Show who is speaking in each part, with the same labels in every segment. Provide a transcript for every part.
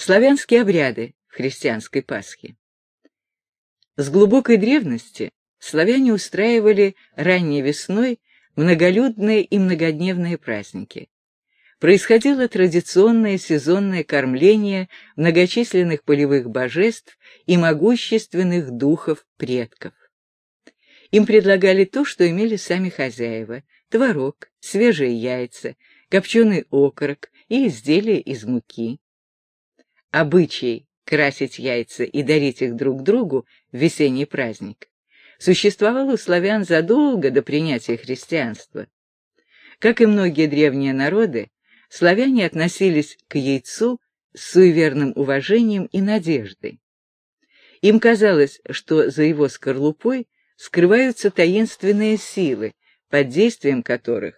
Speaker 1: Славянские обряды в христианской Пасхе. С глубокой древности славяне устраивали ранней весной многолюдные и многодневные праздники. Происходило традиционное сезонное кормление многочисленных полевых божеств и могущественных духов предков. Им предлагали то, что имели сами хозяева – творог, свежие яйца, копченый окорок и изделия из муки. Обычай красить яйца и дарить их друг другу в весенний праздник существовал у славян задолго до принятия христианства. Как и многие древние народы, славяне относились к яйцу с суеверным уважением и надеждой. Им казалось, что за его скорлупой скрываются таинственные силы, под действием которых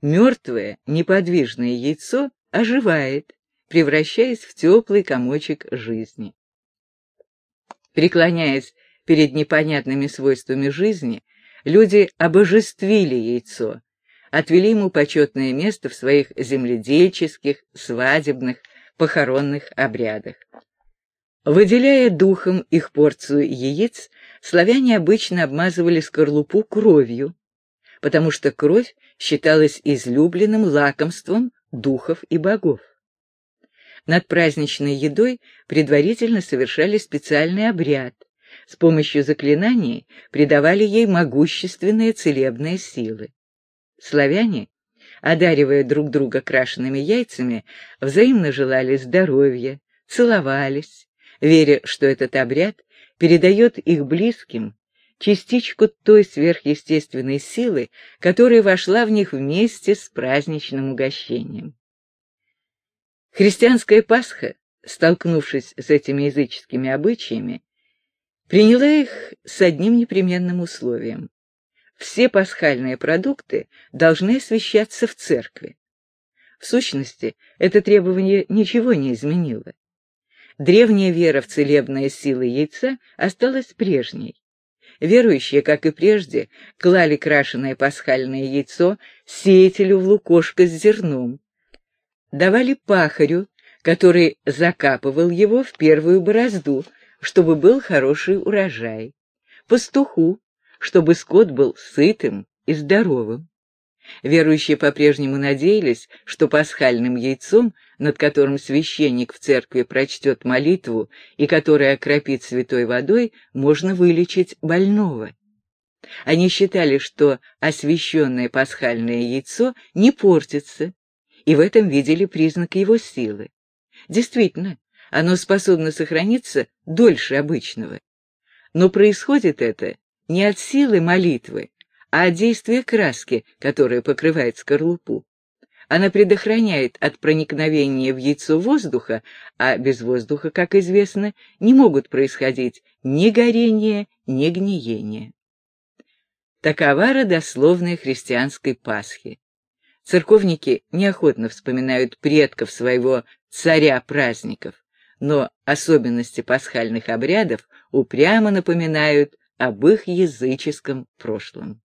Speaker 1: мертвое неподвижное яйцо оживает, превращаясь в теплый комочек жизни. Преклоняясь перед непонятными свойствами жизни, люди обожествили яйцо, отвели ему почетное место в своих земледельческих, свадебных, похоронных обрядах. Выделяя духом их порцию яиц, славяне обычно обмазывали скорлупу кровью, потому что кровь считалась излюбленным лакомством духов и богов. Над праздничной едой предварительно совершали специальный обряд. С помощью заклинаний придавали ей могущественные целебные силы. Славяне, одаривая друг друга крашенными яйцами, взаимно желали здоровья, целовались, веря, что этот обряд передает их близким частичку той сверхъестественной силы, которая вошла в них вместе с праздничным угощением. Христианская Пасха, столкнувшись с этими языческими обычаями, приняла их с одним непременным условием. Все пасхальные продукты должны освящаться в церкви. В сущности, это требование ничего не изменило. Древняя вера в целебные силы яйца осталась прежней. Верующие, как и прежде, клали крашеное пасхальное яйцо сеятелю в лукошко с зерном, давали пахарю, который закапывал его в первую борозду, чтобы был хороший урожай, пастуху, чтобы скот был сытым и здоровым. Верующие по-прежнему надеялись, что пасхальным яйцом, над которым священник в церкви прочтет молитву и которое окропит святой водой, можно вылечить больного. Они считали, что освященное пасхальное яйцо не портится, и в этом видели признак его силы. Действительно, оно способно сохраниться дольше обычного. Но происходит это не от силы молитвы, а от действия краски, которая покрывает скорлупу. Она предохраняет от проникновения в яйцо воздуха, а без воздуха, как известно, не могут происходить ни горение, ни гниение. Такова родословная христианской Пасхи. Церковники неохотно вспоминают предков своего царя праздников, но особенности пасхальных обрядов упрямо напоминают об их языческом прошлом.